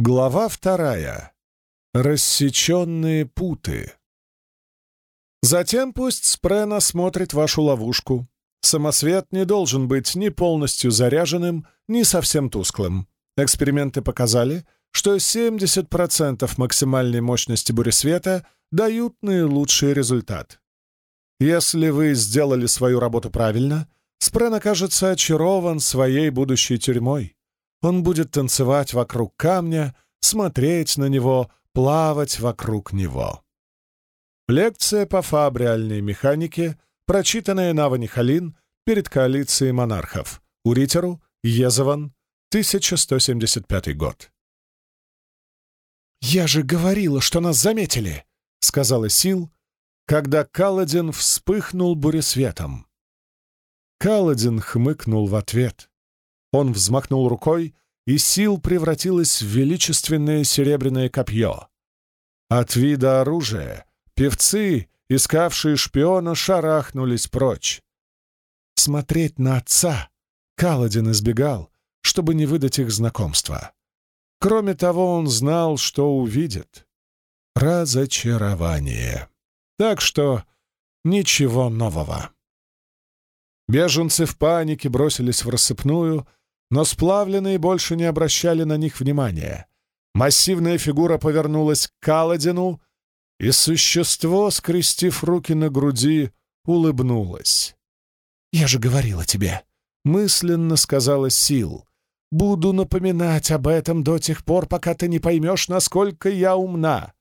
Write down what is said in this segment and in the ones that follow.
Глава вторая. Рассеченные путы. Затем пусть Спрен осмотрит вашу ловушку. Самосвет не должен быть ни полностью заряженным, ни совсем тусклым. Эксперименты показали, что 70% максимальной мощности буресвета дают наилучший результат. Если вы сделали свою работу правильно, Спрен окажется очарован своей будущей тюрьмой. Он будет танцевать вокруг камня, смотреть на него, плавать вокруг него. Лекция по фабриальной механике, прочитанная на Халин перед коалицией монархов. Уритеру, Езован, 1175 год. «Я же говорила, что нас заметили!» — сказала Сил, когда Каладин вспыхнул буресветом. Каладин хмыкнул в ответ. Он взмахнул рукой, и сил превратилась в величественное серебряное копье. От вида оружия певцы, искавшие шпиона, шарахнулись прочь. Смотреть на отца Каладин избегал, чтобы не выдать их знакомства. Кроме того, он знал, что увидит. Разочарование. Так что ничего нового. Беженцы в панике бросились в рассыпную, но сплавленные больше не обращали на них внимания. Массивная фигура повернулась к Каладину, и существо, скрестив руки на груди, улыбнулось. «Я же говорила тебе», — мысленно сказала Сил. «Буду напоминать об этом до тех пор, пока ты не поймешь, насколько я умна».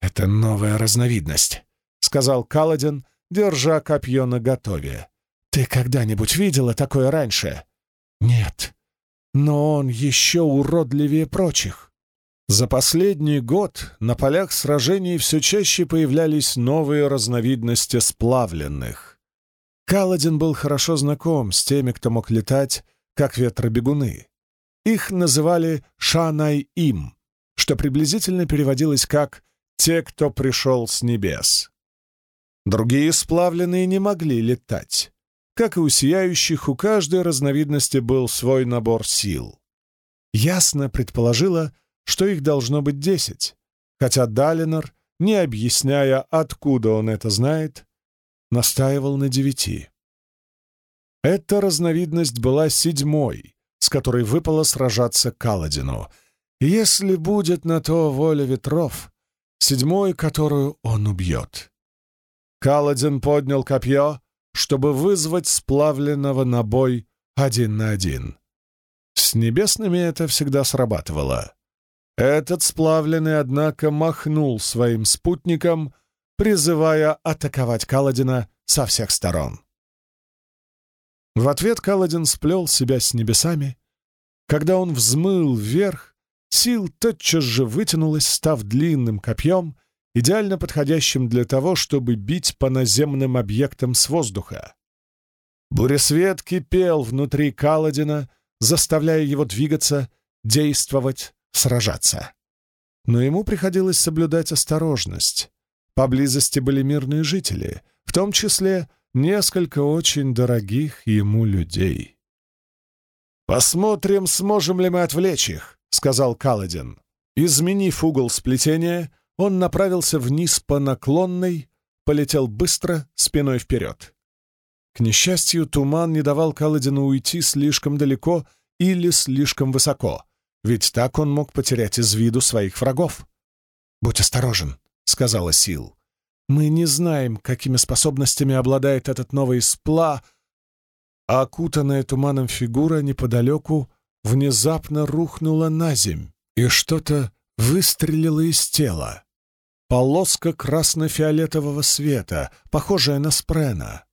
«Это новая разновидность», — сказал Каладин, держа копье наготове. «Ты когда-нибудь видела такое раньше?» Нет, но он еще уродливее прочих. За последний год на полях сражений все чаще появлялись новые разновидности сплавленных. Каладин был хорошо знаком с теми, кто мог летать, как ветробегуны. Их называли «шанай-им», что приблизительно переводилось как «те, кто пришел с небес». Другие сплавленные не могли летать. Как и у сияющих, у каждой разновидности был свой набор сил. Ясно предположила, что их должно быть десять, хотя Далинор, не объясняя, откуда он это знает, настаивал на девяти. Эта разновидность была седьмой, с которой выпало сражаться Каладину. Если будет на то воля ветров, седьмой, которую он убьет. Каладин поднял копье, чтобы вызвать сплавленного на бой один на один. С небесными это всегда срабатывало. Этот сплавленный, однако, махнул своим спутником, призывая атаковать Каладина со всех сторон. В ответ Каладин сплел себя с небесами. Когда он взмыл вверх, сил тотчас же вытянулась, став длинным копьем идеально подходящим для того, чтобы бить по наземным объектам с воздуха. Буресвет кипел внутри Каладина, заставляя его двигаться, действовать, сражаться. Но ему приходилось соблюдать осторожность. Поблизости были мирные жители, в том числе несколько очень дорогих ему людей. «Посмотрим, сможем ли мы отвлечь их», — сказал Каладин. Изменив угол сплетения, он направился вниз по наклонной, полетел быстро, спиной вперед. К несчастью, туман не давал Каладину уйти слишком далеко или слишком высоко, ведь так он мог потерять из виду своих врагов. «Будь осторожен», — сказала Сил. «Мы не знаем, какими способностями обладает этот новый спла...» А окутанная туманом фигура неподалеку внезапно рухнула на земь, и что-то выстрелило из тела полоска красно-фиолетового света, похожая на спрена.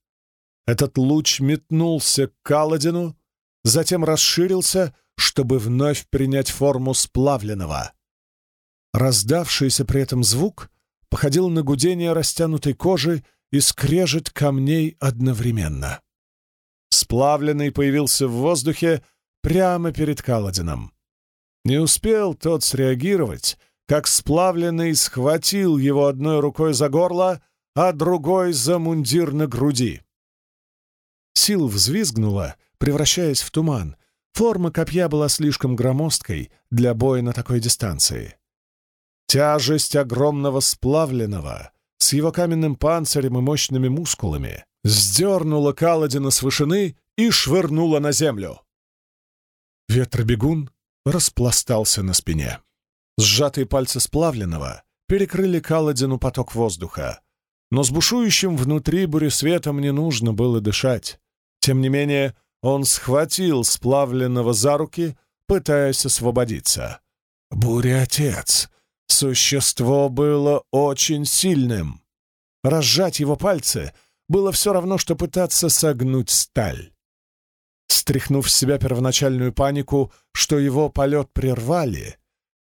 Этот луч метнулся к Каладину, затем расширился, чтобы вновь принять форму сплавленного. Раздавшийся при этом звук походил на гудение растянутой кожи и скрежет камней одновременно. Сплавленный появился в воздухе прямо перед Каладином. Не успел тот среагировать, как сплавленный схватил его одной рукой за горло, а другой за мундир на груди. Сил взвизгнула, превращаясь в туман, Форма копья была слишком громоздкой для боя на такой дистанции. Тяжесть огромного сплавленного с его каменным панцирем и мощными мускулами сдернула Каладина с вышины и швырнула на землю. Ветробегун распластался на спине. Сжатые пальцы сплавленного перекрыли Каладину поток воздуха, но с бушующим внутри буресветом не нужно было дышать. Тем не менее, он схватил сплавленного за руки, пытаясь освободиться. Буря-отец! Существо было очень сильным. Разжать его пальцы было все равно, что пытаться согнуть сталь. Стряхнув с себя первоначальную панику, что его полет прервали,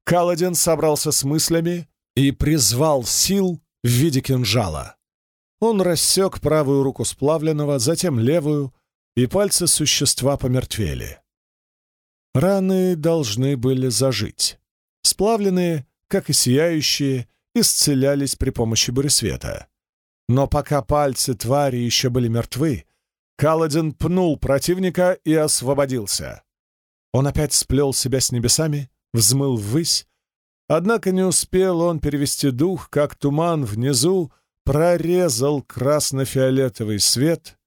Каладин собрался с мыслями и призвал сил в виде кинжала. Он рассек правую руку сплавленного, затем левую, и пальцы существа помертвели. Раны должны были зажить. Сплавленные, как и сияющие, исцелялись при помощи буресвета. Но пока пальцы твари еще были мертвы, Каладин пнул противника и освободился. Он опять сплел себя с небесами, взмыл ввысь, однако не успел он перевести дух, как туман внизу прорезал красно-фиолетовый свет.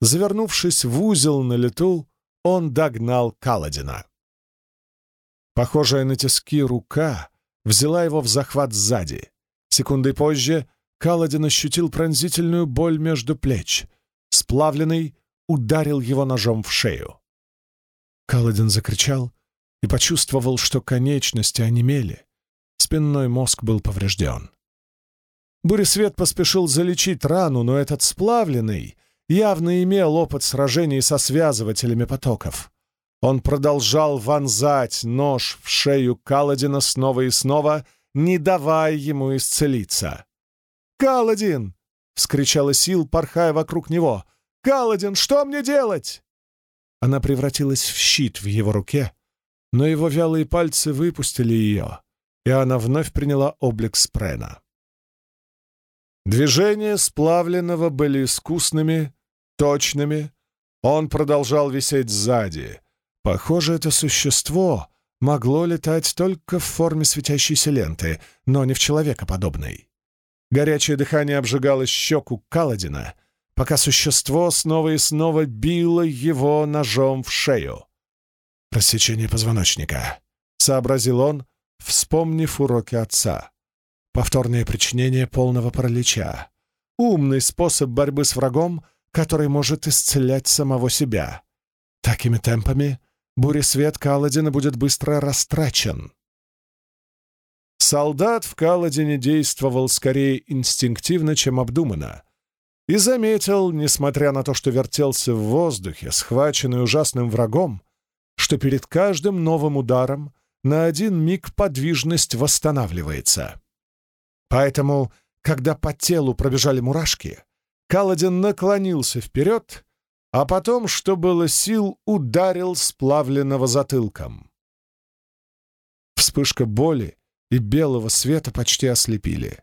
Завернувшись в узел на лету, он догнал Каладина. Похожая на тиски рука взяла его в захват сзади. Секундой позже Каладин ощутил пронзительную боль между плеч — Сплавленный ударил его ножом в шею. Каладин закричал и почувствовал, что конечности онемели. Спинной мозг был поврежден. Буресвет поспешил залечить рану, но этот сплавленный явно имел опыт сражений со связывателями потоков. Он продолжал вонзать нож в шею Каладина снова и снова, не давая ему исцелиться. «Каладин!» — вскричала Сил, порхая вокруг него. «Каладин, что мне делать?» Она превратилась в щит в его руке, но его вялые пальцы выпустили ее, и она вновь приняла облик Спрена. Движения сплавленного были искусными, точными. Он продолжал висеть сзади. Похоже, это существо могло летать только в форме светящейся ленты, но не в человекоподобной. Горячее дыхание обжигало щеку Каладина, пока существо снова и снова било его ножом в шею. «Рассечение позвоночника», — сообразил он, вспомнив уроки отца. «Повторное причинение полного паралича. Умный способ борьбы с врагом, который может исцелять самого себя. Такими темпами буресвет Каладина будет быстро растрачен». Солдат в Каладине действовал скорее инстинктивно, чем обдуманно. И заметил, несмотря на то, что вертелся в воздухе, схваченный ужасным врагом, что перед каждым новым ударом на один миг подвижность восстанавливается. Поэтому, когда по телу пробежали мурашки, Каладин наклонился вперед, а потом, что было сил, ударил сплавленного затылком. Вспышка боли и белого света почти ослепили.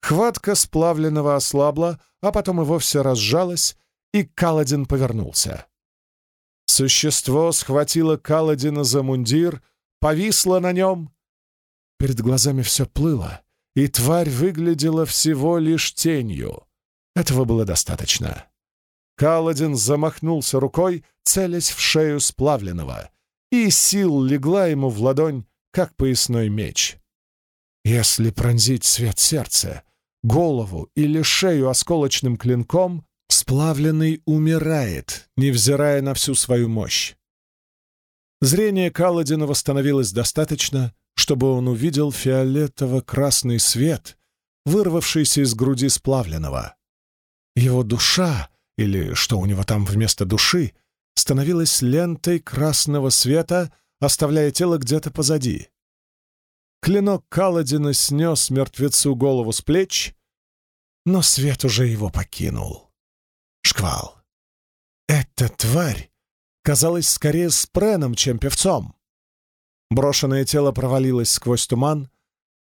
Хватка сплавленного ослабла, а потом и вовсе разжалась, и Каладин повернулся. Существо схватило Каладина за мундир, повисло на нем. Перед глазами все плыло, и тварь выглядела всего лишь тенью. Этого было достаточно. Каладин замахнулся рукой, целясь в шею сплавленного, и сил легла ему в ладонь, как поясной меч. Если пронзить свет сердца, голову или шею осколочным клинком, сплавленный умирает, невзирая на всю свою мощь. Зрение Каладина восстановилось достаточно, чтобы он увидел фиолетово-красный свет, вырвавшийся из груди сплавленного. Его душа, или что у него там вместо души, становилась лентой красного света, оставляя тело где-то позади. Клинок Каладина снес мертвецу голову с плеч, но свет уже его покинул. Шквал. Эта тварь казалась скорее спреном, чем певцом. Брошенное тело провалилось сквозь туман,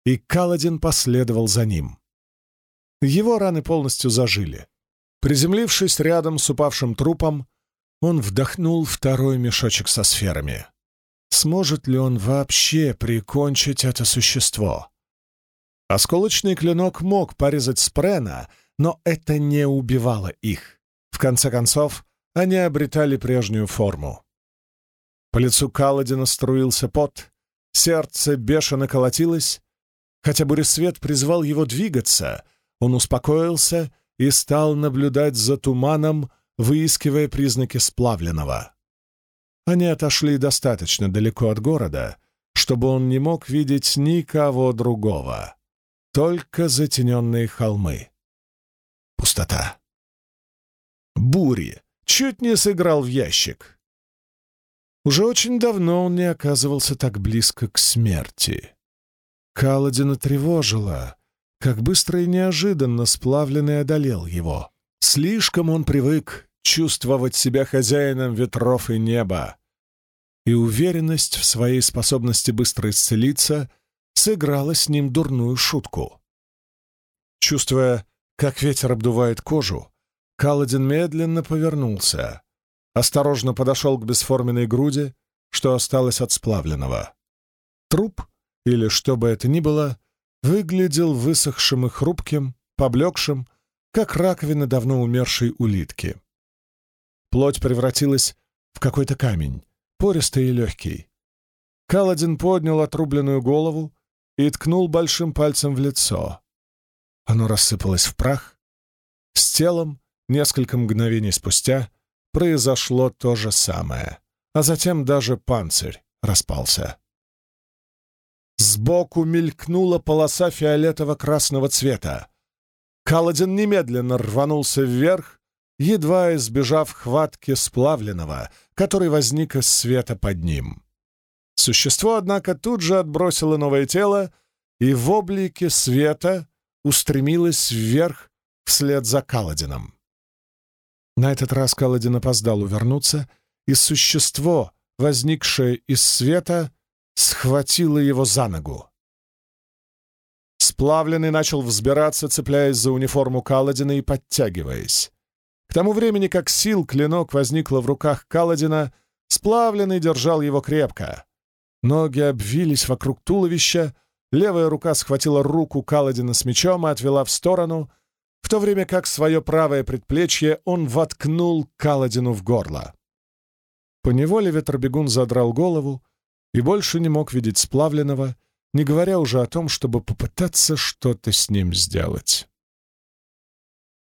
и Каладин последовал за ним. Его раны полностью зажили. Приземлившись рядом с упавшим трупом, Он вдохнул второй мешочек со сферами. Сможет ли он вообще прикончить это существо? Осколочный клинок мог порезать спрена, но это не убивало их. В конце концов, они обретали прежнюю форму. По лицу Каладина струился пот, сердце бешено колотилось. Хотя Буресвет призвал его двигаться, он успокоился и стал наблюдать за туманом, выискивая признаки сплавленного. Они отошли достаточно далеко от города, чтобы он не мог видеть никого другого, только затененные холмы. Пустота. Бури чуть не сыграл в ящик. Уже очень давно он не оказывался так близко к смерти. Каладина тревожила, как быстро и неожиданно сплавленный одолел его. Слишком он привык чувствовать себя хозяином ветров и неба, и уверенность в своей способности быстро исцелиться сыграла с ним дурную шутку. Чувствуя, как ветер обдувает кожу, Каладин медленно повернулся, осторожно подошел к бесформенной груди, что осталось от сплавленного. Труп, или что бы это ни было, выглядел высохшим и хрупким, поблекшим, как раковина давно умершей улитки. Плоть превратилась в какой-то камень, пористый и легкий. Каладин поднял отрубленную голову и ткнул большим пальцем в лицо. Оно рассыпалось в прах. С телом несколько мгновений спустя произошло то же самое, а затем даже панцирь распался. Сбоку мелькнула полоса фиолетово-красного цвета. Каладин немедленно рванулся вверх, едва избежав хватки сплавленного, который возник из света под ним. Существо, однако, тут же отбросило новое тело и в облике света устремилось вверх вслед за Каладином. На этот раз Каладин опоздал увернуться, и существо, возникшее из света, схватило его за ногу. Сплавленный начал взбираться, цепляясь за униформу Каладина и подтягиваясь. К тому времени, как сил клинок возникла в руках Каладина, Сплавленный держал его крепко. Ноги обвились вокруг туловища, левая рука схватила руку Каладина с мечом и отвела в сторону — в то время как свое правое предплечье он воткнул Каладину в горло. Поневоле ветробегун задрал голову и больше не мог видеть сплавленного, не говоря уже о том, чтобы попытаться что-то с ним сделать.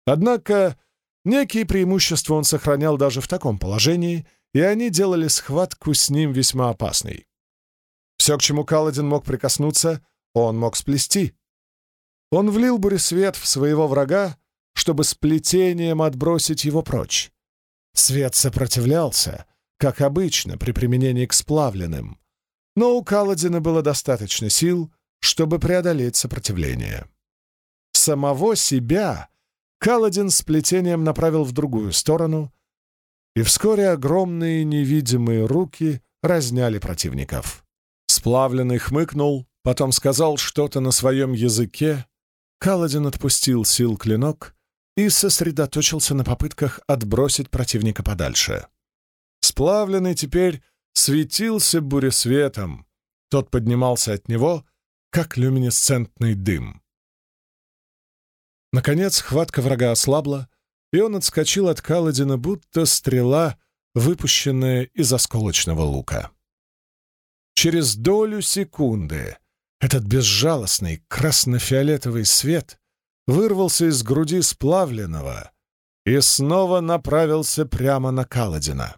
Однако некие преимущества он сохранял даже в таком положении, и они делали схватку с ним весьма опасной. Все, к чему Каладин мог прикоснуться, он мог сплести. Он влил буресвет в своего врага, чтобы сплетением отбросить его прочь. Свет сопротивлялся, как обычно при применении к сплавленным, но у Каладина было достаточно сил, чтобы преодолеть сопротивление. Самого себя Каладин с плетением направил в другую сторону, и вскоре огромные невидимые руки разняли противников. Сплавленный хмыкнул, потом сказал что-то на своем языке, Каладин отпустил сил клинок и сосредоточился на попытках отбросить противника подальше. Сплавленный теперь светился буресветом. Тот поднимался от него, как люминесцентный дым. Наконец, хватка врага ослабла, и он отскочил от Каладина, будто стрела, выпущенная из осколочного лука. Через долю секунды этот безжалостный красно-фиолетовый свет вырвался из груди сплавленного и снова направился прямо на Каладина.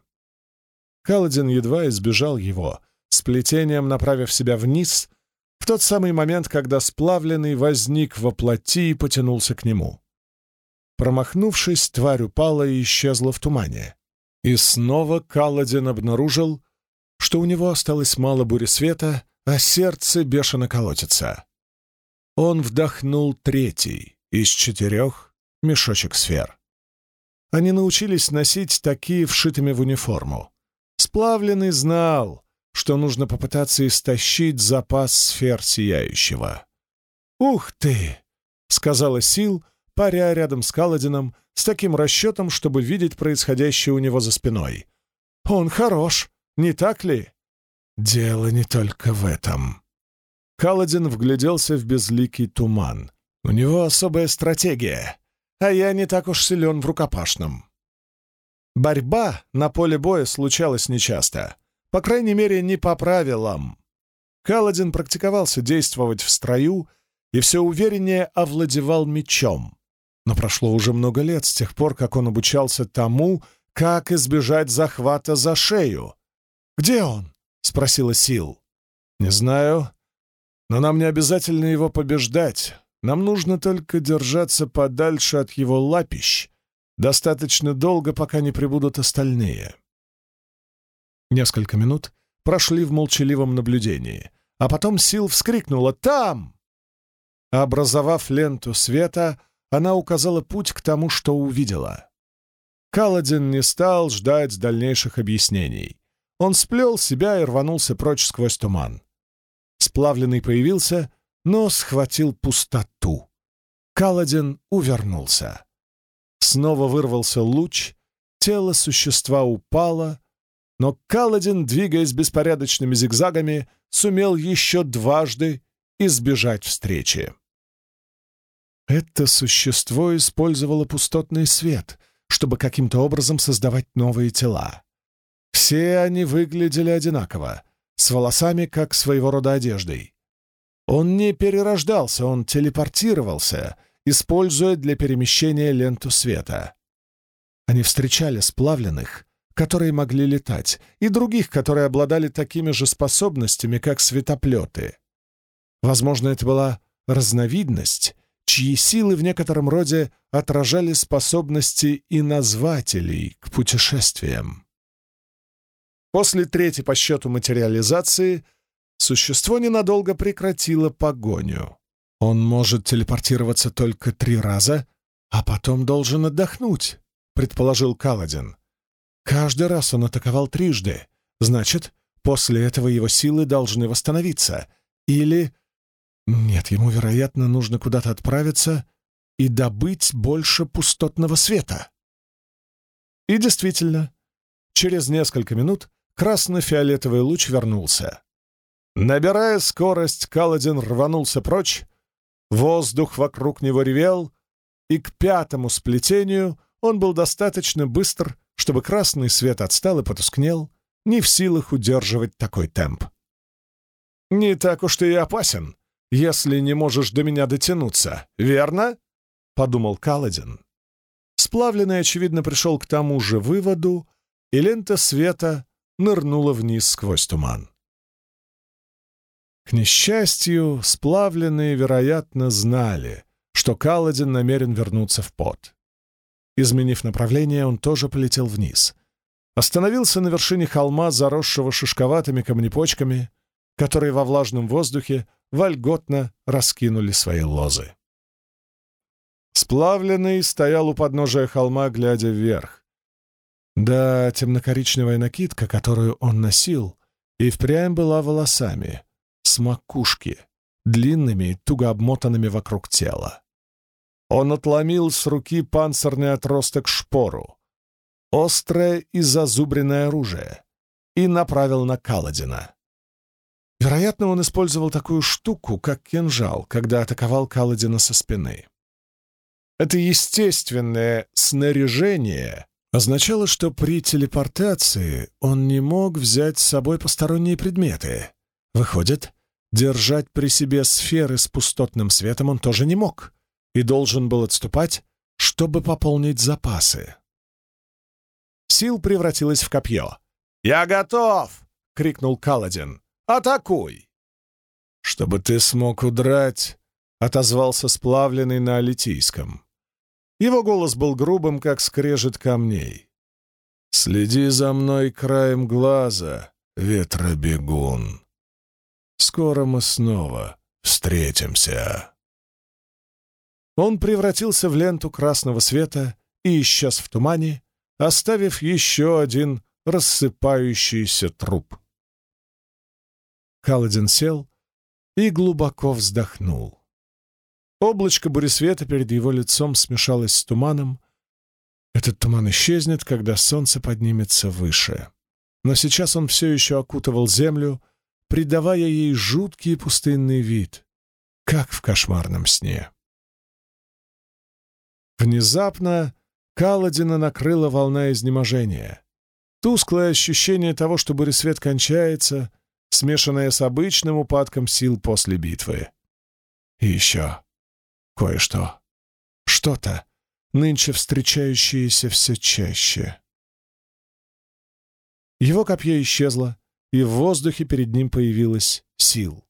Каладин едва избежал его, сплетением направив себя вниз, в тот самый момент, когда сплавленный возник во плоти и потянулся к нему. Промахнувшись, тварь упала и исчезла в тумане. И снова Каладин обнаружил, что у него осталось мало бури света — а сердце бешено колотится. Он вдохнул третий из четырех мешочек сфер. Они научились носить такие вшитыми в униформу. Сплавленный знал, что нужно попытаться истощить запас сфер сияющего. «Ух ты!» — сказала Сил, паря рядом с Каладином, с таким расчетом, чтобы видеть происходящее у него за спиной. «Он хорош, не так ли?» «Дело не только в этом». Каладин вгляделся в безликий туман. «У него особая стратегия, а я не так уж силен в рукопашном». Борьба на поле боя случалась нечасто. По крайней мере, не по правилам. Каладин практиковался действовать в строю и все увереннее овладевал мечом. Но прошло уже много лет с тех пор, как он обучался тому, как избежать захвата за шею. «Где он?» — спросила Сил. «Не знаю, но нам не обязательно его побеждать. Нам нужно только держаться подальше от его лапищ достаточно долго, пока не прибудут остальные». Несколько минут прошли в молчаливом наблюдении, а потом Сил вскрикнула «Там!». Образовав ленту света, она указала путь к тому, что увидела. Каладин не стал ждать дальнейших объяснений. Он сплел себя и рванулся прочь сквозь туман. Сплавленный появился, но схватил пустоту. Каладин увернулся. Снова вырвался луч, тело существа упало, но Каладин, двигаясь беспорядочными зигзагами, сумел еще дважды избежать встречи. Это существо использовало пустотный свет, чтобы каким-то образом создавать новые тела. Все они выглядели одинаково, с волосами, как своего рода одеждой. Он не перерождался, он телепортировался, используя для перемещения ленту света. Они встречали сплавленных, которые могли летать, и других, которые обладали такими же способностями, как светоплеты. Возможно, это была разновидность, чьи силы в некотором роде отражали способности и назвателей к путешествиям. После третьей по счету материализации существо ненадолго прекратило погоню. Он может телепортироваться только три раза, а потом должен отдохнуть, предположил Каладин. Каждый раз он атаковал трижды. Значит, после этого его силы должны восстановиться. Или... Нет, ему, вероятно, нужно куда-то отправиться и добыть больше пустотного света. И действительно, через несколько минут красно-фиолетовый луч вернулся. Набирая скорость, Каладин рванулся прочь, воздух вокруг него ревел, и к пятому сплетению он был достаточно быстр, чтобы красный свет отстал и потускнел, не в силах удерживать такой темп. «Не так уж ты и опасен, если не можешь до меня дотянуться, верно?» — подумал Каладин. Сплавленный, очевидно, пришел к тому же выводу, и лента света нырнула вниз сквозь туман. К несчастью, сплавленные, вероятно, знали, что Каладин намерен вернуться в пот. Изменив направление, он тоже полетел вниз. Остановился на вершине холма, заросшего шишковатыми камнепочками, которые во влажном воздухе вольготно раскинули свои лозы. Сплавленный стоял у подножия холма, глядя вверх. Да, темнокоричневая накидка, которую он носил, и впрямь была волосами, с макушки, длинными, туго обмотанными вокруг тела. Он отломил с руки панцирный отросток шпору, острое и зазубренное оружие, и направил на Каладина. Вероятно, он использовал такую штуку, как кинжал, когда атаковал Каладина со спины. Это естественное снаряжение означало, что при телепортации он не мог взять с собой посторонние предметы. Выходит, держать при себе сферы с пустотным светом он тоже не мог и должен был отступать, чтобы пополнить запасы. Сил превратилась в копье. «Я готов!» — крикнул Каладин. «Атакуй!» «Чтобы ты смог удрать!» — отозвался сплавленный на алитийском. Его голос был грубым, как скрежет камней. «Следи за мной краем глаза, ветробегун. Скоро мы снова встретимся». Он превратился в ленту красного света и исчез в тумане, оставив еще один рассыпающийся труп. Каладин сел и глубоко вздохнул. Облачко буресвета перед его лицом смешалось с туманом. Этот туман исчезнет, когда солнце поднимется выше. Но сейчас он все еще окутывал землю, придавая ей жуткий пустынный вид, как в кошмарном сне. Внезапно Каладина накрыла волна изнеможения. Тусклое ощущение того, что буресвет кончается, смешанное с обычным упадком сил после битвы. И еще кое-что. Что-то, нынче встречающееся все чаще. Его копье исчезло, и в воздухе перед ним появилась сил.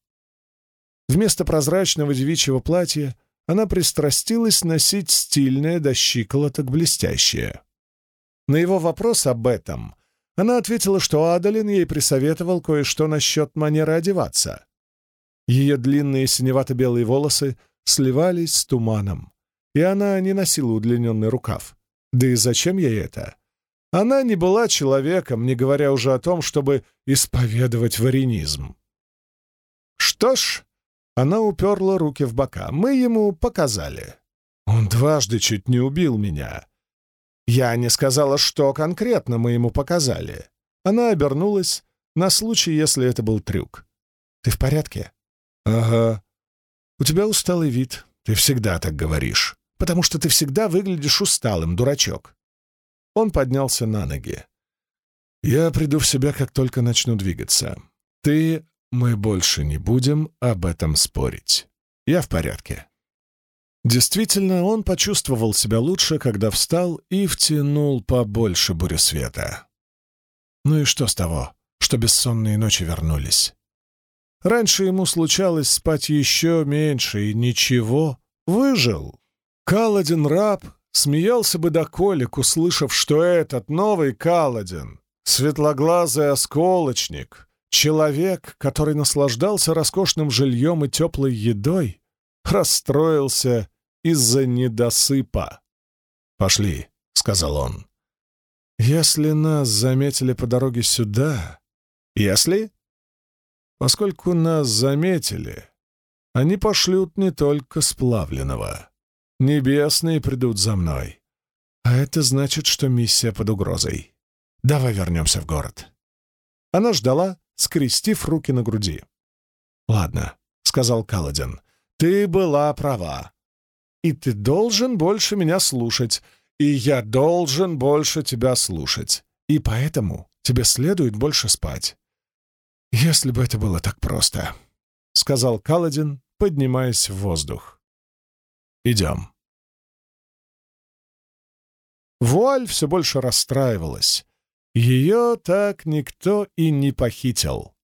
Вместо прозрачного девичьего платья она пристрастилась носить стильное до щиколоток блестящее. На его вопрос об этом она ответила, что Адалин ей присоветовал кое-что насчет манеры одеваться. Ее длинные синевато-белые волосы сливались с туманом, и она не носила удлиненный рукав. Да и зачем ей это? Она не была человеком, не говоря уже о том, чтобы исповедовать варенизм. Что ж, она уперла руки в бока. Мы ему показали. Он дважды чуть не убил меня. Я не сказала, что конкретно мы ему показали. Она обернулась на случай, если это был трюк. «Ты в порядке?» «Ага. У тебя усталый вид. Ты всегда так говоришь. Потому что ты всегда выглядишь усталым, дурачок». Он поднялся на ноги. «Я приду в себя, как только начну двигаться. Ты мы больше не будем об этом спорить. Я в порядке. Действительно, он почувствовал себя лучше, когда встал и втянул побольше буресвета. Ну и что с того, что бессонные ночи вернулись? Раньше ему случалось спать еще меньше, и ничего, выжил. Каладин раб смеялся бы до колик, услышав, что этот новый Каладин, светлоглазый осколочник, Человек, который наслаждался роскошным жильем и теплой едой, расстроился из-за недосыпа. «Пошли», — сказал он. «Если нас заметили по дороге сюда...» «Если?» «Поскольку нас заметили, они пошлют не только сплавленного. Небесные придут за мной. А это значит, что миссия под угрозой. Давай вернемся в город». Она ждала, скрестив руки на груди. «Ладно», — сказал Каладин, — «ты была права. И ты должен больше меня слушать, и я должен больше тебя слушать. И поэтому тебе следует больше спать». «Если бы это было так просто», — сказал Каладин, поднимаясь в воздух. «Идем». Вуаль все больше расстраивалась. Ее так никто и не похитил.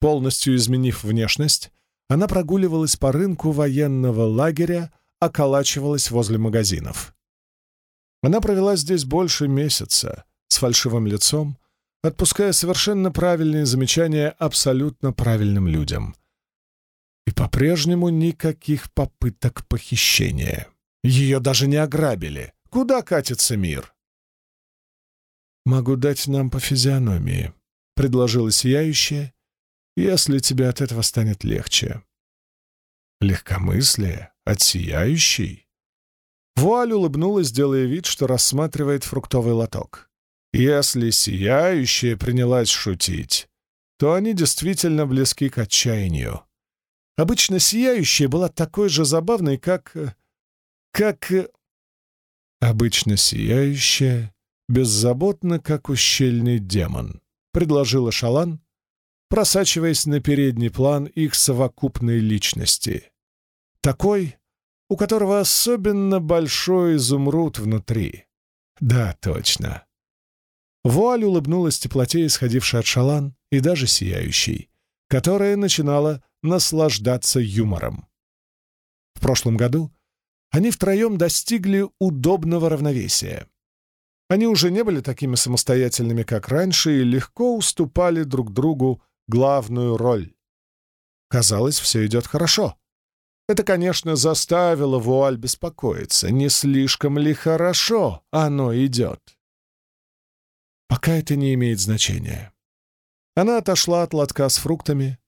Полностью изменив внешность, она прогуливалась по рынку военного лагеря, околачивалась возле магазинов. Она провела здесь больше месяца, с фальшивым лицом, отпуская совершенно правильные замечания абсолютно правильным людям. И по-прежнему никаких попыток похищения. Ее даже не ограбили. Куда катится мир? «Могу дать нам по физиономии», — предложила сияющая, «если тебе от этого станет легче». «Легкомыслие? От сияющей?» Вуаль улыбнулась, делая вид, что рассматривает фруктовый лоток. Если сияющая принялась шутить, то они действительно близки к отчаянию. Обычно сияющая была такой же забавной, как... как... Обычно сияющая беззаботно, как ущельный демон», — предложила Шалан, просачиваясь на передний план их совокупной личности. Такой, у которого особенно большой изумруд внутри. Да, точно. Вуаль улыбнулась теплоте, исходившей от Шалан, и даже сияющей, которая начинала наслаждаться юмором. В прошлом году они втроем достигли удобного равновесия. Они уже не были такими самостоятельными, как раньше, и легко уступали друг другу главную роль. Казалось, все идет хорошо. Это, конечно, заставило Вуаль беспокоиться. Не слишком ли хорошо оно идет? Пока это не имеет значения. Она отошла от лотка с фруктами.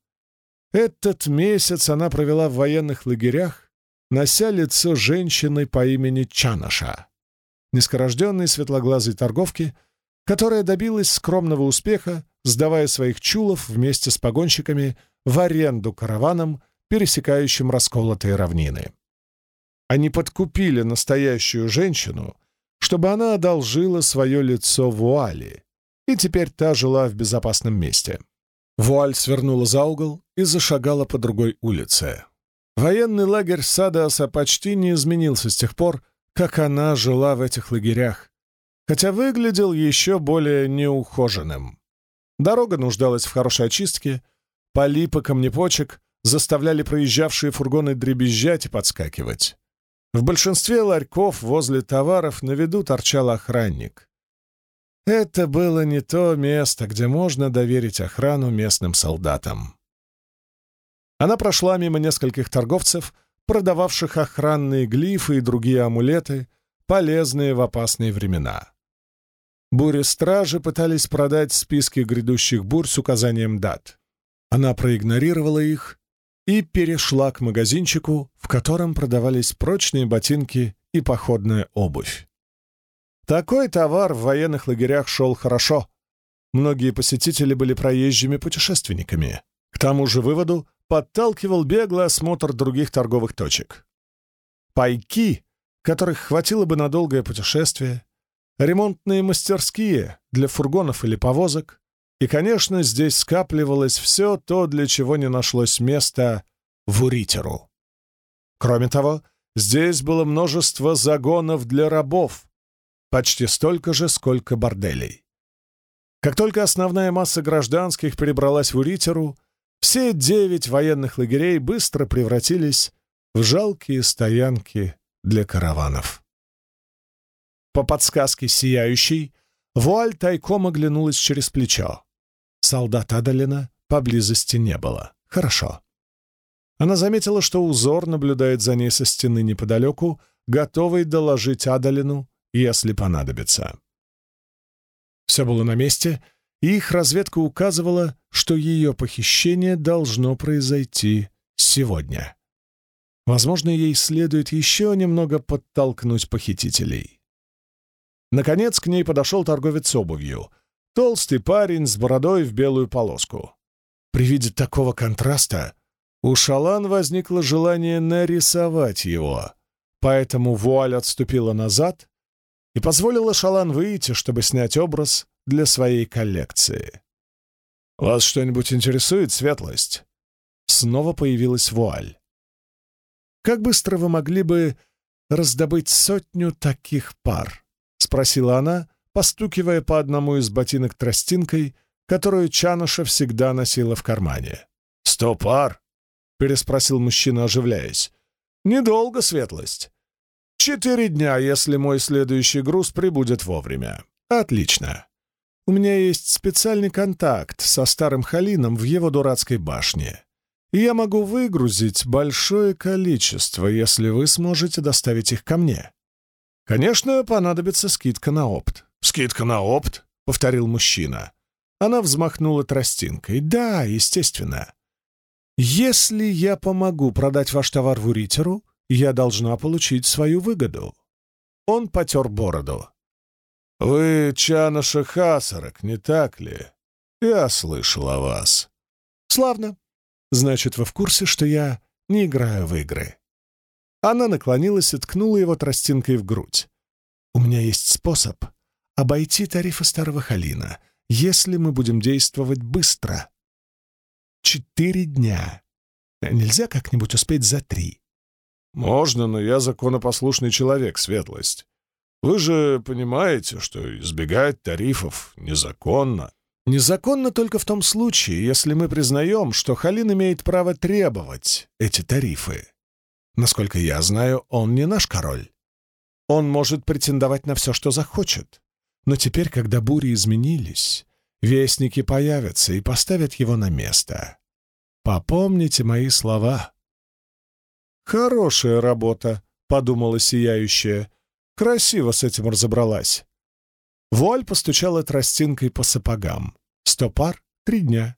Этот месяц она провела в военных лагерях, нося лицо женщины по имени Чанаша, низкорожденной светлоглазой торговки, которая добилась скромного успеха, сдавая своих чулов вместе с погонщиками в аренду караванам, пересекающим расколотые равнины. Они подкупили настоящую женщину, чтобы она одолжила свое лицо вуали, и теперь та жила в безопасном месте. Вуаль свернула за угол и зашагала по другой улице. Военный лагерь Садаса почти не изменился с тех пор, как она жила в этих лагерях, хотя выглядел еще более неухоженным. Дорога нуждалась в хорошей очистке, поли по камнепочек заставляли проезжавшие фургоны дребезжать и подскакивать. В большинстве ларьков возле товаров на виду торчал охранник. Это было не то место, где можно доверить охрану местным солдатам. Она прошла мимо нескольких торговцев, продававших охранные глифы и другие амулеты, полезные в опасные времена. Бури-стражи пытались продать списки грядущих бурь с указанием дат. Она проигнорировала их и перешла к магазинчику, в котором продавались прочные ботинки и походная обувь. Такой товар в военных лагерях шел хорошо. Многие посетители были проезжими путешественниками. К тому же выводу подталкивал беглый осмотр других торговых точек. Пайки, которых хватило бы на долгое путешествие, ремонтные мастерские для фургонов или повозок, и, конечно, здесь скапливалось все то, для чего не нашлось места в Уритеру. Кроме того, здесь было множество загонов для рабов, почти столько же, сколько борделей. Как только основная масса гражданских перебралась в Уритеру, все девять военных лагерей быстро превратились в жалкие стоянки для караванов. По подсказке сияющей, вуаль тайком оглянулась через плечо. Солдат Адалина поблизости не было. Хорошо. Она заметила, что узор наблюдает за ней со стены неподалеку, готовый доложить Адалину, если понадобится. Все было на месте, и их разведка указывала, что ее похищение должно произойти сегодня. Возможно, ей следует еще немного подтолкнуть похитителей. Наконец к ней подошел торговец обувью, толстый парень с бородой в белую полоску. При виде такого контраста у Шалан возникло желание нарисовать его, поэтому вуаль отступила назад и позволила Шалан выйти, чтобы снять образ для своей коллекции. «Вас что-нибудь интересует, светлость?» Снова появилась вуаль. «Как быстро вы могли бы раздобыть сотню таких пар?» — спросила она, постукивая по одному из ботинок тростинкой, которую Чануша всегда носила в кармане. «Сто пар?» — переспросил мужчина, оживляясь. «Недолго, светлость. Четыре дня, если мой следующий груз прибудет вовремя. Отлично. У меня есть специальный контакт со старым Халином в его дурацкой башне. И я могу выгрузить большое количество, если вы сможете доставить их ко мне. Конечно, понадобится скидка на опт. «Скидка на опт?» — повторил мужчина. Она взмахнула тростинкой. «Да, естественно. Если я помогу продать ваш товар в Уритеру, я должна получить свою выгоду». Он потер бороду. «Вы Чанаша Хасарок, не так ли? Я слышал о вас». «Славно. Значит, вы в курсе, что я не играю в игры». Она наклонилась и ткнула его тростинкой в грудь. «У меня есть способ обойти тарифы старого Халина, если мы будем действовать быстро. Четыре дня. Нельзя как-нибудь успеть за три?» «Можно, но я законопослушный человек, Светлость. Вы же понимаете, что избегать тарифов незаконно. Незаконно только в том случае, если мы признаем, что Халин имеет право требовать эти тарифы. Насколько я знаю, он не наш король. Он может претендовать на все, что захочет. Но теперь, когда бури изменились, вестники появятся и поставят его на место. Попомните мои слова. «Хорошая работа», — подумала сияющая, Красиво с этим разобралась. Вуаль постучала тростинкой по сапогам. Сто пар — три дня.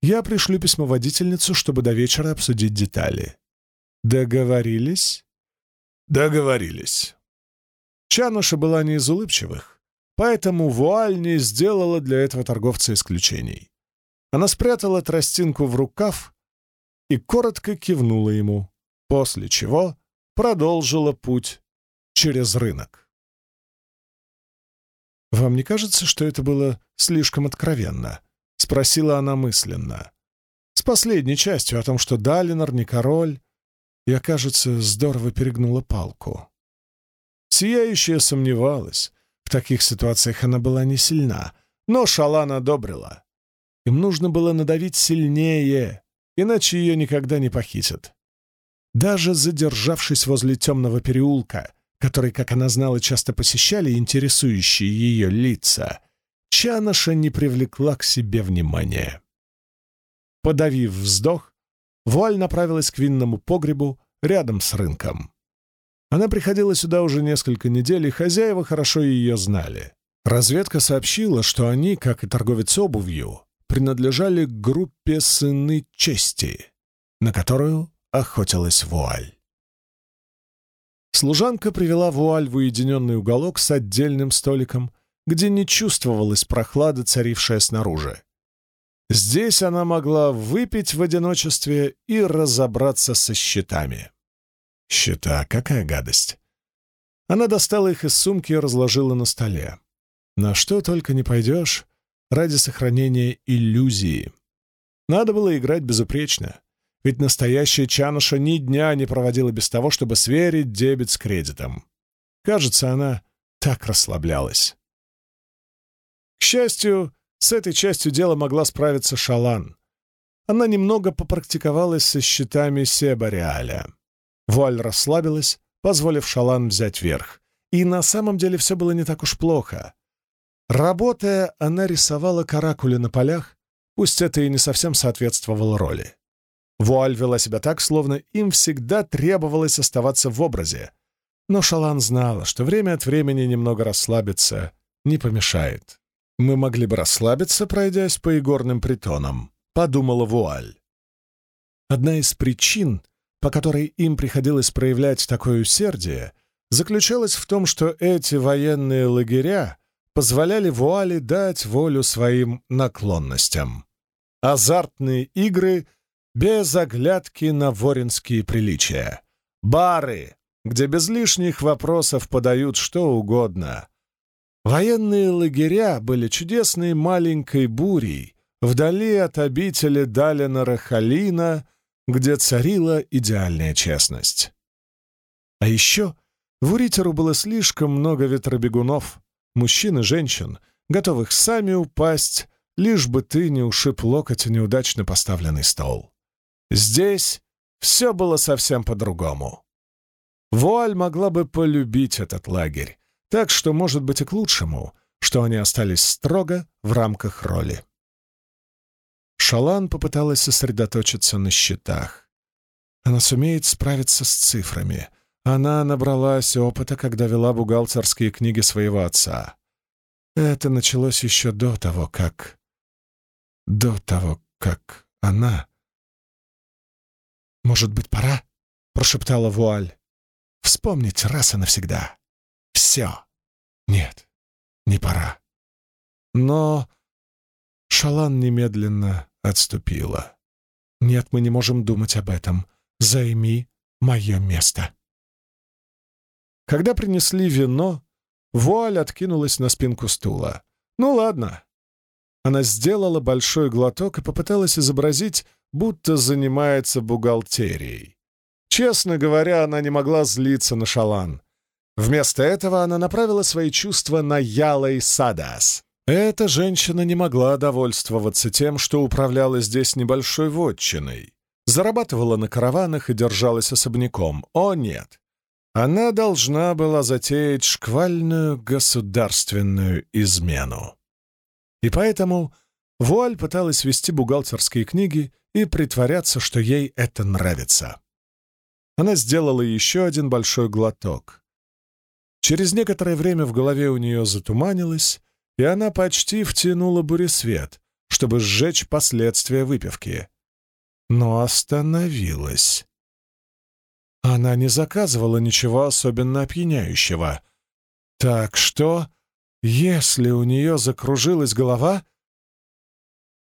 Я пришлю письмоводительницу, чтобы до вечера обсудить детали. Договорились? Договорились. Чануша была не из улыбчивых, поэтому вуаль не сделала для этого торговца исключений. Она спрятала тростинку в рукав и коротко кивнула ему, после чего продолжила путь через рынок. «Вам не кажется, что это было слишком откровенно?» — спросила она мысленно. «С последней частью о том, что Далинор не король, я, кажется, здорово перегнула палку». Сияющая сомневалась. В таких ситуациях она была не сильна, но Шалан одобрила. Им нужно было надавить сильнее, иначе ее никогда не похитят. Даже задержавшись возле темного переулка, который, как она знала, часто посещали интересующие ее лица, Чаноша не привлекла к себе внимания. Подавив вздох, Вуаль направилась к винному погребу рядом с рынком. Она приходила сюда уже несколько недель, и хозяева хорошо ее знали. Разведка сообщила, что они, как и торговец обувью, принадлежали к группе «Сыны чести», на которую охотилась Вуаль. Служанка привела вуаль в уединенный уголок с отдельным столиком, где не чувствовалась прохлада, царившая снаружи. Здесь она могла выпить в одиночестве и разобраться со счетами. Счета, какая гадость! Она достала их из сумки и разложила на столе. На что только не пойдешь ради сохранения иллюзии. Надо было играть безупречно ведь настоящая Чануша ни дня не проводила без того, чтобы сверить дебет с кредитом. Кажется, она так расслаблялась. К счастью, с этой частью дела могла справиться Шалан. Она немного попрактиковалась со счетами Себариаля. Вуаль расслабилась, позволив Шалан взять верх. И на самом деле все было не так уж плохо. Работая, она рисовала каракули на полях, пусть это и не совсем соответствовало роли. Вуаль вела себя так, словно им всегда требовалось оставаться в образе. Но Шалан знала, что время от времени немного расслабиться не помешает. «Мы могли бы расслабиться, пройдясь по игорным притонам», — подумала Вуаль. Одна из причин, по которой им приходилось проявлять такое усердие, заключалась в том, что эти военные лагеря позволяли Вуале дать волю своим наклонностям. Азартные игры — без оглядки на воринские приличия. Бары, где без лишних вопросов подают что угодно. Военные лагеря были чудесной маленькой бурей вдали от обители Далина Рахалина, где царила идеальная честность. А еще в Уритеру было слишком много ветробегунов, мужчин и женщин, готовых сами упасть, лишь бы ты не ушиб локоть неудачно поставленный стол. Здесь все было совсем по-другому. Вуаль могла бы полюбить этот лагерь, так что, может быть, и к лучшему, что они остались строго в рамках роли. Шалан попыталась сосредоточиться на счетах. Она сумеет справиться с цифрами. Она набралась опыта, когда вела бухгалтерские книги своего отца. Это началось еще до того, как... До того, как она «Может быть, пора?» — прошептала Вуаль. «Вспомнить раз и навсегда. Все. Нет, не пора». Но Шалан немедленно отступила. «Нет, мы не можем думать об этом. Займи мое место». Когда принесли вино, Вуаль откинулась на спинку стула. «Ну ладно». Она сделала большой глоток и попыталась изобразить будто занимается бухгалтерией. Честно говоря, она не могла злиться на Шалан. Вместо этого она направила свои чувства на Ялой Садас. Эта женщина не могла довольствоваться тем, что управляла здесь небольшой вотчиной, зарабатывала на караванах и держалась особняком. О, нет! Она должна была затеять шквальную государственную измену. И поэтому Вуаль пыталась вести бухгалтерские книги и притворяться, что ей это нравится. Она сделала еще один большой глоток. Через некоторое время в голове у нее затуманилось, и она почти втянула буресвет, чтобы сжечь последствия выпивки. Но остановилась. Она не заказывала ничего особенно опьяняющего. Так что, если у нее закружилась голова...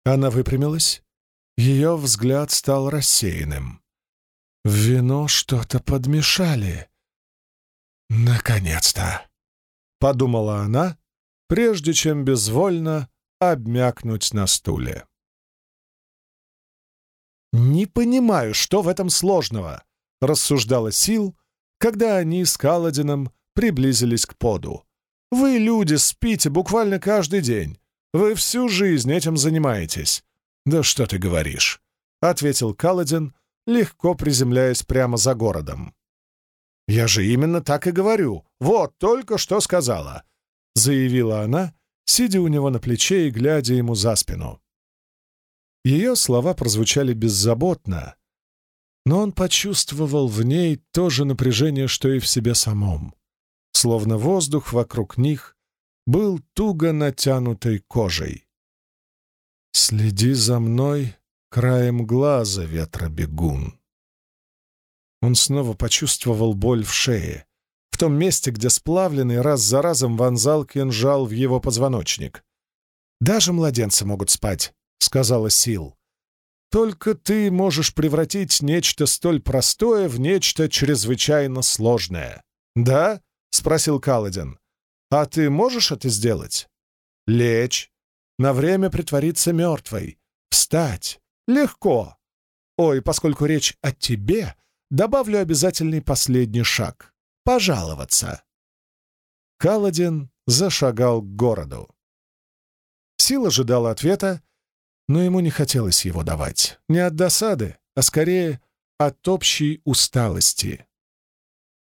Она выпрямилась. Ее взгляд стал рассеянным. В вино что-то подмешали. «Наконец-то!» — подумала она, прежде чем безвольно обмякнуть на стуле. «Не понимаю, что в этом сложного», — рассуждала Сил, когда они с Каладином приблизились к поду. «Вы, люди, спите буквально каждый день. Вы всю жизнь этим занимаетесь». «Да что ты говоришь?» — ответил Каладин, легко приземляясь прямо за городом. «Я же именно так и говорю. Вот, только что сказала», — заявила она, сидя у него на плече и глядя ему за спину. Ее слова прозвучали беззаботно, но он почувствовал в ней то же напряжение, что и в себе самом, словно воздух вокруг них был туго натянутой кожей. «Следи за мной краем глаза, ветробегун». Он снова почувствовал боль в шее, том месте, где сплавленный раз за разом вонзал кинжал в его позвоночник. «Даже младенцы могут спать», сказала Сил. «Только ты можешь превратить нечто столь простое в нечто чрезвычайно сложное». «Да?» — спросил Каладин. «А ты можешь это сделать?» «Лечь. На время притвориться мертвой. Встать. Легко. Ой, поскольку речь о тебе, добавлю обязательный последний шаг. Пожаловаться». Каладин зашагал к городу. Сила ожидала ответа, но ему не хотелось его давать. Не от досады, а скорее от общей усталости.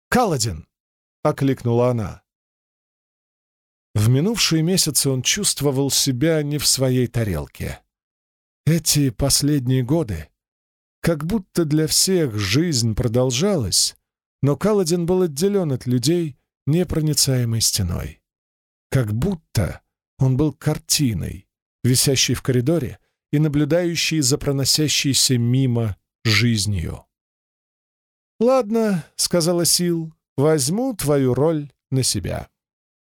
«Каладин!» — окликнула она. В минувшие месяцы он чувствовал себя не в своей тарелке. Эти последние годы, как будто для всех жизнь продолжалась, но Каладин был отделен от людей непроницаемой стеной. Как будто он был картиной, висящей в коридоре и наблюдающий за проносящейся мимо жизнью. «Ладно», — сказала Сил, — «возьму твою роль на себя».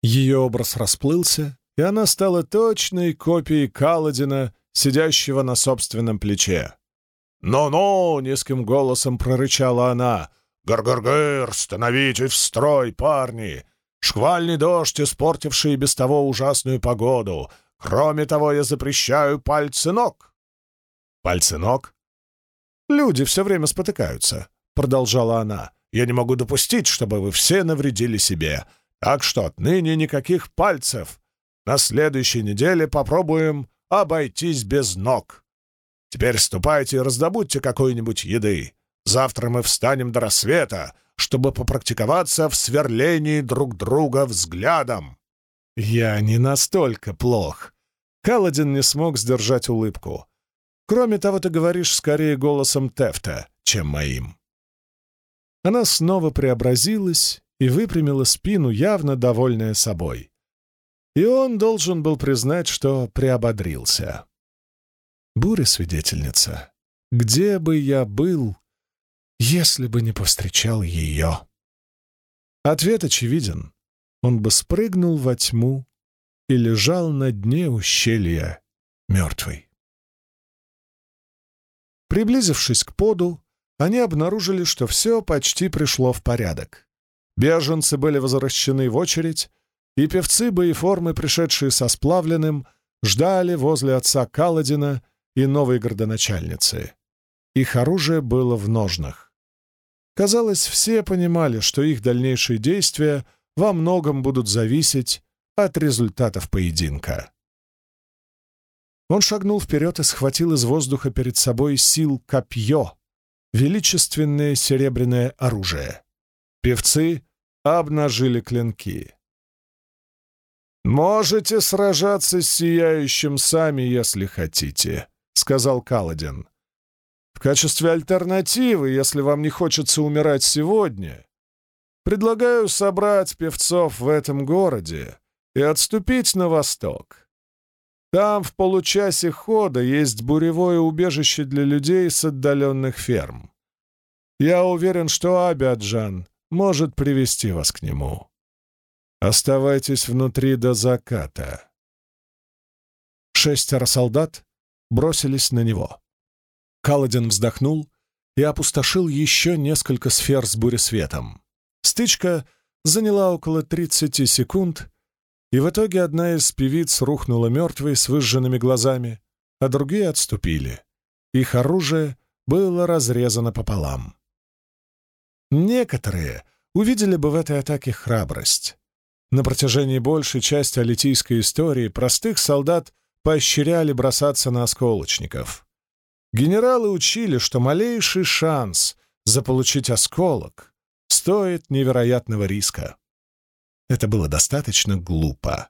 Ее образ расплылся, и она стала точной копией Каладина, сидящего на собственном плече. «Ну-ну!» — низким голосом прорычала она. «Гар-гар-гар! Становитесь в строй, парни! Шквальный дождь, испортивший без того ужасную погоду, Кроме того, я запрещаю пальцы ног». «Пальцы ног?» «Люди все время спотыкаются», — продолжала она. «Я не могу допустить, чтобы вы все навредили себе. Так что отныне никаких пальцев. На следующей неделе попробуем обойтись без ног. Теперь ступайте и раздобудьте какой-нибудь еды. Завтра мы встанем до рассвета, чтобы попрактиковаться в сверлении друг друга взглядом». «Я не настолько плох», Каладин не смог сдержать улыбку. «Кроме того, ты говоришь скорее голосом Тефта, чем моим». Она снова преобразилась и выпрямила спину, явно довольная собой. И он должен был признать, что приободрился. «Буря-свидетельница, где бы я был, если бы не повстречал ее?» Ответ очевиден. Он бы спрыгнул во тьму и лежал на дне ущелья мертвый. Приблизившись к поду, они обнаружили, что все почти пришло в порядок. Беженцы были возвращены в очередь, и певцы боеформы, пришедшие со сплавленным, ждали возле отца Каладина и новой городоначальницы. Их оружие было в ножнах. Казалось, все понимали, что их дальнейшие действия во многом будут зависеть от результатов поединка. Он шагнул вперед и схватил из воздуха перед собой сил копье, величественное серебряное оружие. Певцы обнажили клинки. «Можете сражаться с Сияющим сами, если хотите», — сказал Каладин. «В качестве альтернативы, если вам не хочется умирать сегодня, предлагаю собрать певцов в этом городе и отступить на восток. Там в получасе хода есть буревое убежище для людей с отдаленных ферм. Я уверен, что Абиаджан может привести вас к нему. Оставайтесь внутри до заката». Шестеро солдат бросились на него. Каладин вздохнул и опустошил еще несколько сфер с буресветом. Стычка заняла около 30 секунд, и в итоге одна из певиц рухнула мертвой с выжженными глазами, а другие отступили. Их оружие было разрезано пополам. Некоторые увидели бы в этой атаке храбрость. На протяжении большей части алитийской истории простых солдат поощряли бросаться на осколочников. Генералы учили, что малейший шанс заполучить осколок стоит невероятного риска. Это было достаточно глупо.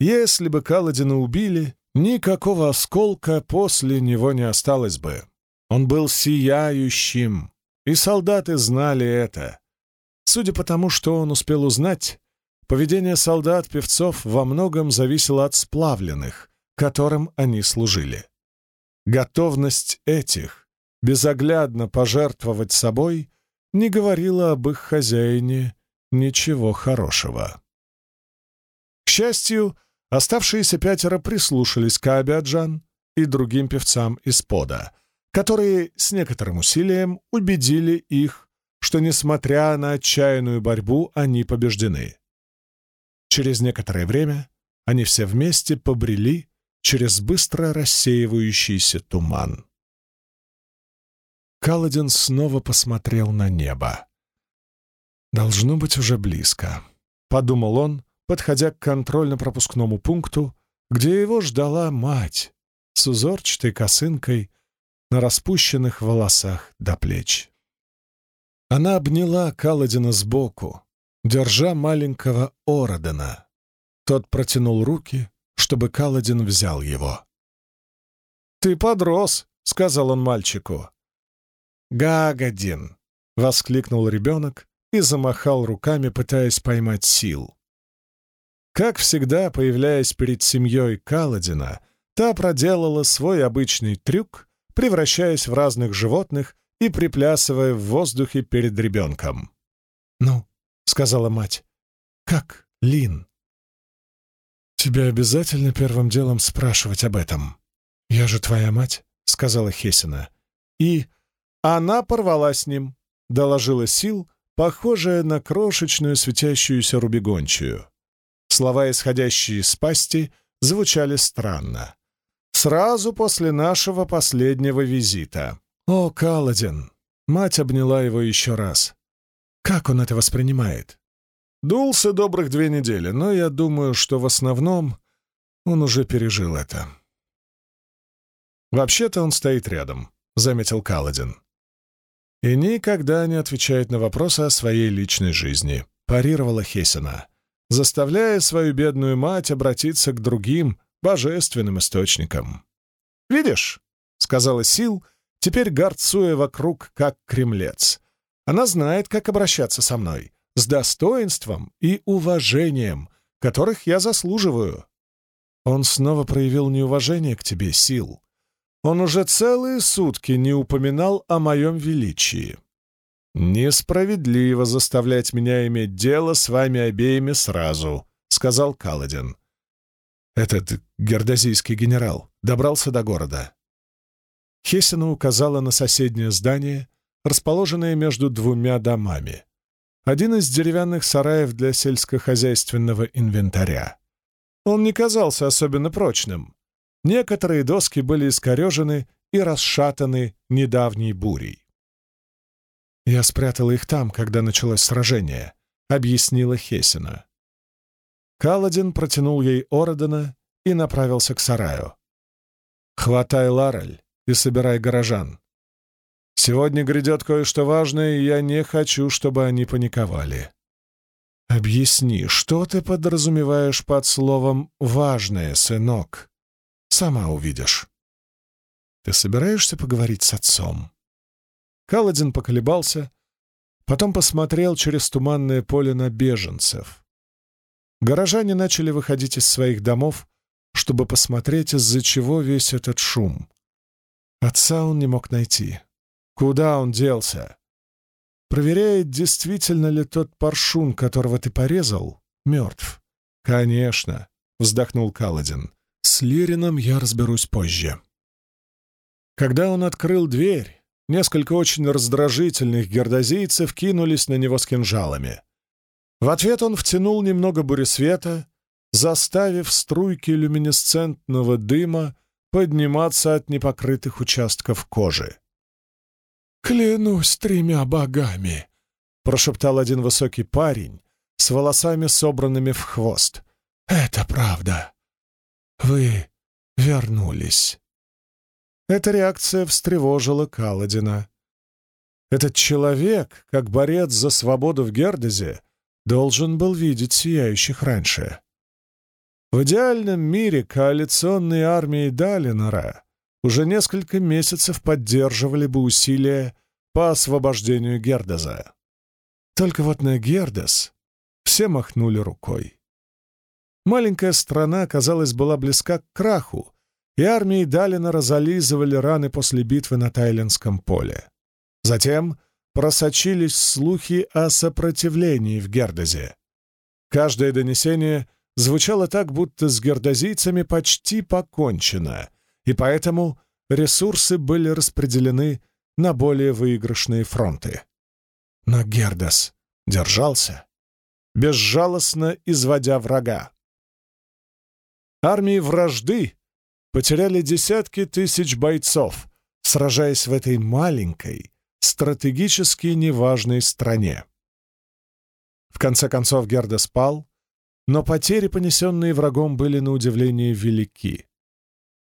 Если бы Каладина убили, никакого осколка после него не осталось бы. Он был сияющим, и солдаты знали это. Судя по тому, что он успел узнать, поведение солдат-певцов во многом зависело от сплавленных, которым они служили. Готовность этих безоглядно пожертвовать собой не говорила об их хозяине ничего хорошего. К счастью, оставшиеся пятеро прислушались к Абиаджан и другим певцам из пода, которые с некоторым усилием убедили их, что, несмотря на отчаянную борьбу, они побеждены. Через некоторое время они все вместе побрели через быстро рассеивающийся туман. Каладин снова посмотрел на небо. «Должно быть уже близко», — подумал он, подходя к контрольно-пропускному пункту, где его ждала мать с узорчатой косынкой на распущенных волосах до плеч. Она обняла Каладина сбоку, держа маленького Ородена. Тот протянул руки, чтобы Каладин взял его. «Ты подрос», — сказал он мальчику. «Гагадин!» — воскликнул ребенок и замахал руками, пытаясь поймать сил. Как всегда, появляясь перед семьей Каладина, та проделала свой обычный трюк, превращаясь в разных животных и приплясывая в воздухе перед ребенком. «Ну», — сказала мать, — «как, Лин?» «Тебе обязательно первым делом спрашивать об этом. Я же твоя мать», — сказала Хесина. И она порвала с ним, доложила сил, похожая на крошечную светящуюся рубегончую. Слова, исходящие из пасти, звучали странно. Сразу после нашего последнего визита. «О, Каладин!» Мать обняла его еще раз. «Как он это воспринимает?» Дулся добрых две недели, но я думаю, что в основном он уже пережил это. «Вообще-то он стоит рядом», — заметил Каладин и никогда не отвечает на вопросы о своей личной жизни», — парировала Хесина, заставляя свою бедную мать обратиться к другим божественным источникам. «Видишь», — сказала Сил, теперь горцуя вокруг, как кремлец, «она знает, как обращаться со мной, с достоинством и уважением, которых я заслуживаю». Он снова проявил неуважение к тебе, Сил. Он уже целые сутки не упоминал о моем величии. «Несправедливо заставлять меня иметь дело с вами обеими сразу», — сказал Каладин. Этот гердозийский генерал добрался до города. Хесина указала на соседнее здание, расположенное между двумя домами. Один из деревянных сараев для сельскохозяйственного инвентаря. Он не казался особенно прочным, Некоторые доски были искорежены и расшатаны недавней бурей. «Я спрятала их там, когда началось сражение», — объяснила Хесина. Каладин протянул ей Ордена и направился к сараю. «Хватай Ларель и собирай горожан. Сегодня грядет кое-что важное, и я не хочу, чтобы они паниковали. Объясни, что ты подразумеваешь под словом «важное», сынок?» Сама увидишь. Ты собираешься поговорить с отцом?» Каладин поколебался, потом посмотрел через туманное поле на беженцев. Горожане начали выходить из своих домов, чтобы посмотреть, из-за чего весь этот шум. Отца он не мог найти. Куда он делся? проверяет, действительно ли тот паршун, которого ты порезал, мертв. «Конечно», — вздохнул Каладин. «С Лирином я разберусь позже». Когда он открыл дверь, несколько очень раздражительных гердозийцев кинулись на него с кинжалами. В ответ он втянул немного буресвета, заставив струйки люминесцентного дыма подниматься от непокрытых участков кожи. «Клянусь тремя богами!» — прошептал один высокий парень с волосами, собранными в хвост. «Это правда. Вы вернулись». Эта реакция встревожила Каладина. Этот человек, как борец за свободу в Гердезе, должен был видеть сияющих раньше. В идеальном мире коалиционные армии Далинора уже несколько месяцев поддерживали бы усилия по освобождению Гердеза. Только вот на Гердес все махнули рукой. Маленькая страна, казалось, была близка к краху, и армии Далина разализывали раны после битвы на Тайлендском поле. Затем просочились слухи о сопротивлении в Гердезе. Каждое донесение звучало так, будто с гердозийцами почти покончено, и поэтому ресурсы были распределены на более выигрышные фронты. Но Гердес держался, безжалостно изводя врага. Армии вражды потеряли десятки тысяч бойцов, сражаясь в этой маленькой, стратегически неважной стране. В конце концов Герда спал, но потери, понесенные врагом, были на удивление велики.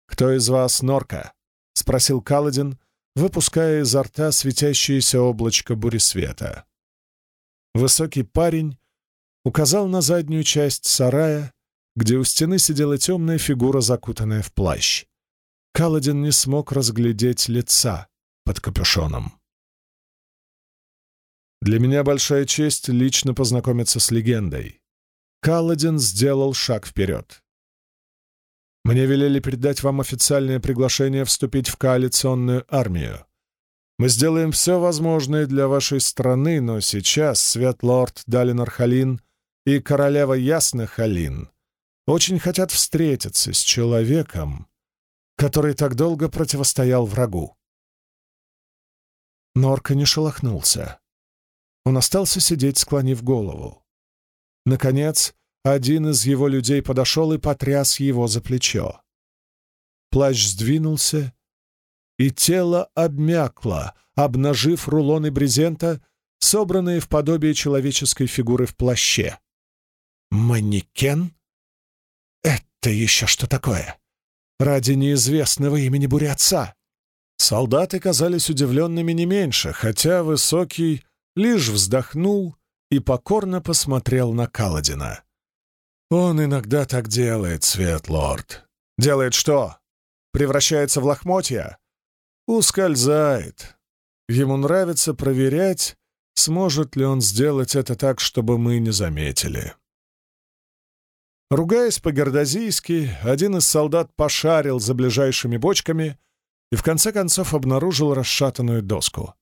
«Кто из вас норка?» — спросил Каладин, выпуская изо рта светящееся облачко буресвета. Высокий парень указал на заднюю часть сарая, где у стены сидела темная фигура, закутанная в плащ. Каладин не смог разглядеть лица под капюшоном. «Для меня большая честь лично познакомиться с легендой». Каладин сделал шаг вперед. Мне велели передать вам официальное приглашение вступить в коалиционную армию. Мы сделаем все возможное для вашей страны, но сейчас Светлорд Далинар Халин и королева Ясна Халин очень хотят встретиться с человеком, который так долго противостоял врагу. Норка не шелохнулся. Он остался сидеть, склонив голову. Наконец, один из его людей подошел и потряс его за плечо. Плащ сдвинулся, и тело обмякло, обнажив рулоны брезента, собранные в подобие человеческой фигуры в плаще. «Манекен? Это еще что такое? Ради неизвестного имени бурятца!» Солдаты казались удивленными не меньше, хотя Высокий лишь вздохнул и покорно посмотрел на Каладина. «Он иногда так делает, Светлорд». «Делает что? Превращается в лохмотья?» «Ускользает. Ему нравится проверять, сможет ли он сделать это так, чтобы мы не заметили». Ругаясь по-гердозийски, один из солдат пошарил за ближайшими бочками и в конце концов обнаружил расшатанную доску.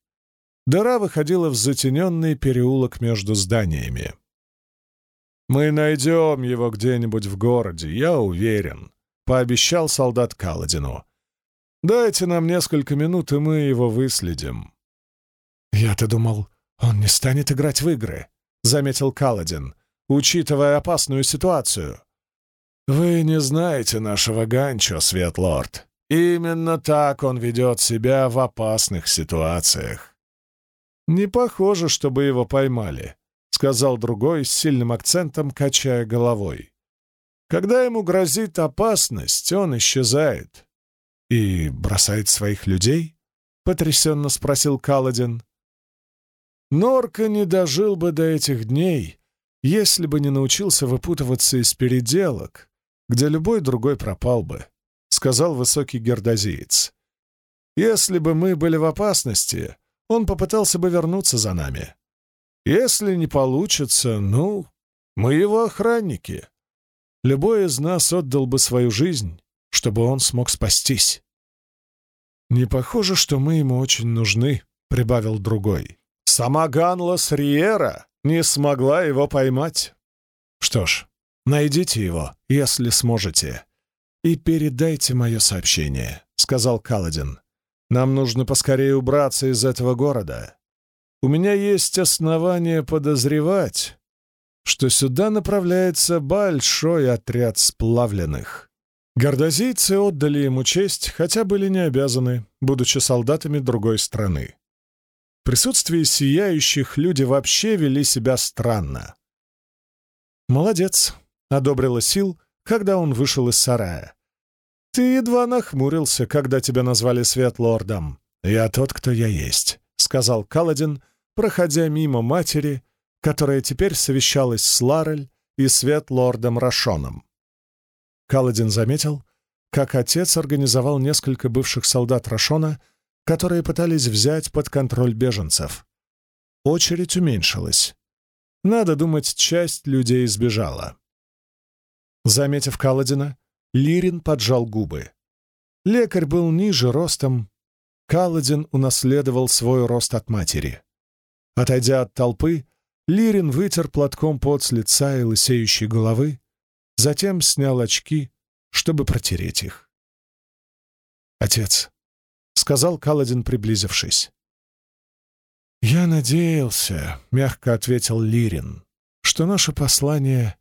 Дыра выходила в затененный переулок между зданиями. «Мы найдем его где-нибудь в городе, я уверен», — пообещал солдат Каладину. «Дайте нам несколько минут, и мы его выследим». «Я-то думал, он не станет играть в игры», — заметил Каладин, учитывая опасную ситуацию. «Вы не знаете нашего Ганчо, Светлорд. Именно так он ведет себя в опасных ситуациях». «Не похоже, чтобы его поймали», — сказал другой с сильным акцентом, качая головой. «Когда ему грозит опасность, он исчезает». «И бросает своих людей?» — потрясенно спросил Каладин. «Норка не дожил бы до этих дней, если бы не научился выпутываться из переделок, где любой другой пропал бы», — сказал высокий гердозиец. «Если бы мы были в опасности, он попытался бы вернуться за нами. Если не получится, ну, мы его охранники. Любой из нас отдал бы свою жизнь, чтобы он смог спастись. «Не похоже, что мы ему очень нужны», — прибавил другой. Сама Ганлас Риера не смогла его поймать. Что ж, найдите его, если сможете, и передайте мое сообщение», — сказал Каладин. «Нам нужно поскорее убраться из этого города. У меня есть основания подозревать, что сюда направляется большой отряд сплавленных». Гордозийцы отдали ему честь, хотя были не обязаны, будучи солдатами другой страны. В присутствии сияющих люди вообще вели себя странно. «Молодец», — одобрила Сил, когда он вышел из сарая. «Ты едва нахмурился, когда тебя назвали Светлордом. Я тот, кто я есть», — сказал Каладин, проходя мимо матери, которая теперь совещалась с Ларель и Светлордом Рашоном. Каладин заметил, как отец организовал несколько бывших солдат Рашона, которые пытались взять под контроль беженцев. Очередь уменьшилась. Надо думать, часть людей сбежала. Заметив Каладина, Лирин поджал губы. Лекарь был ниже ростом. Каладин унаследовал свой рост от матери. Отойдя от толпы, Лирин вытер платком пот с лица и лысеющей головы, затем снял очки, чтобы протереть их. «Отец», — сказал Каладин, приблизившись. «Я надеялся», — мягко ответил Лирин, «что наше послание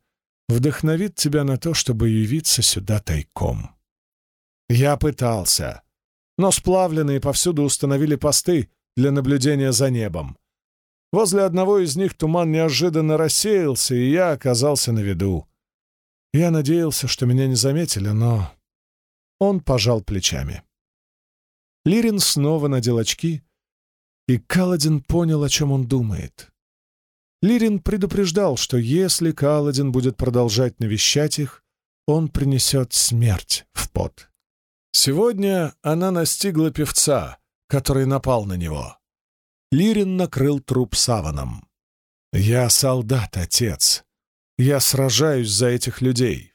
вдохновит тебя на то, чтобы явиться сюда тайком». «Я пытался, но сплавленные повсюду установили посты для наблюдения за небом. Возле одного из них туман неожиданно рассеялся, и я оказался на виду. Я надеялся, что меня не заметили, но... Он пожал плечами. Лирин снова надел очки, и Каладин понял, о чем он думает. Лирин предупреждал, что если Каладин будет продолжать навещать их, он принесет смерть в пот. Сегодня она настигла певца, который напал на него. Лирин накрыл труп саваном. «Я солдат, отец. Я сражаюсь за этих людей.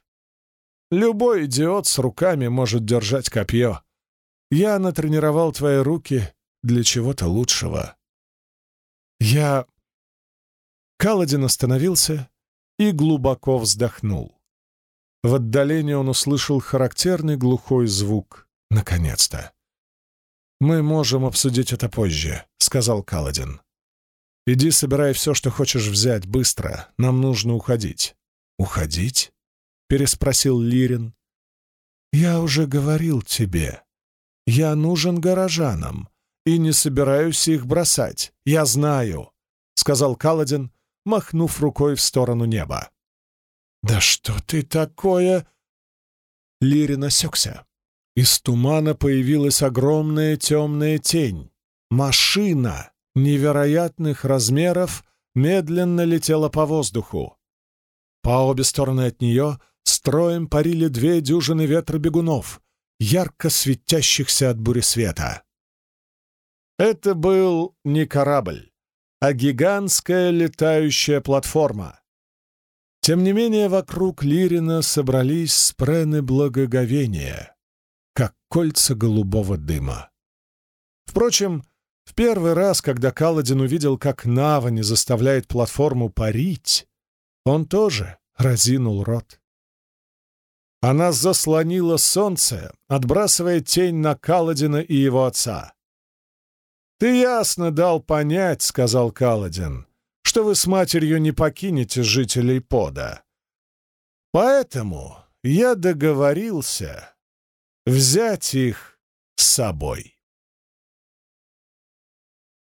Любой идиот с руками может держать копье. Я натренировал твои руки для чего-то лучшего. Я... Каладин остановился и глубоко вздохнул. В отдалении он услышал характерный глухой звук. Наконец-то. «Мы можем обсудить это позже», — сказал Каладин. «Иди собирай все, что хочешь взять, быстро. Нам нужно уходить». «Уходить?» — переспросил Лирин. «Я уже говорил тебе. Я нужен горожанам и не собираюсь их бросать. Я знаю», — сказал Каладин, махнув рукой в сторону неба. «Да что ты такое?» Лирин осекся. Из тумана появилась огромная темная тень. Машина! невероятных размеров медленно летела по воздуху. По обе стороны от нее строем парили две дюжины ветробегунов, ярко светящихся от бури света. Это был не корабль, а гигантская летающая платформа. Тем не менее, вокруг Лирина собрались спрены благоговения, как кольца голубого дыма. Впрочем, в первый раз, когда Каладин увидел, как Навани заставляет платформу парить, он тоже разинул рот. Она заслонила солнце, отбрасывая тень на Каладина и его отца. «Ты ясно дал понять, — сказал Каладин, — что вы с матерью не покинете жителей Пода. Поэтому я договорился взять их с собой».